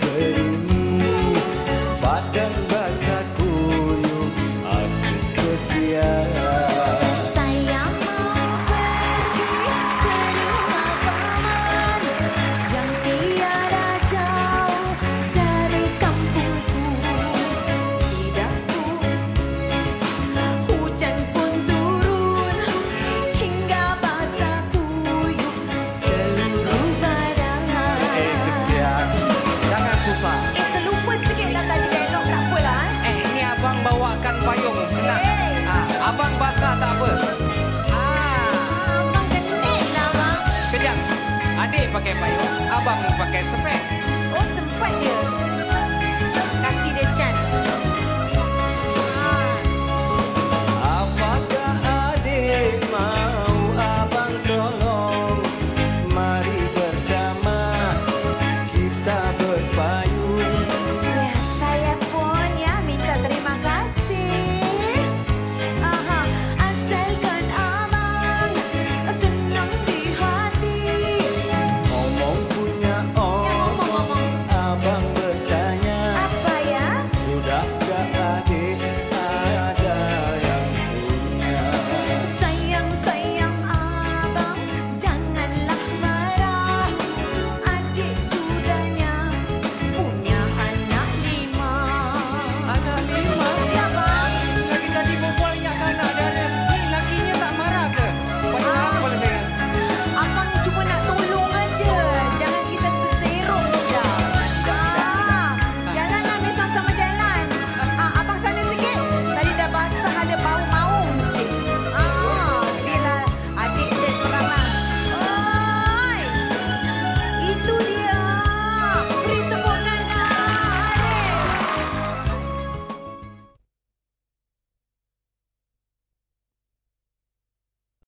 someday. Ah, ah. pakai payung, abang pakai sepek.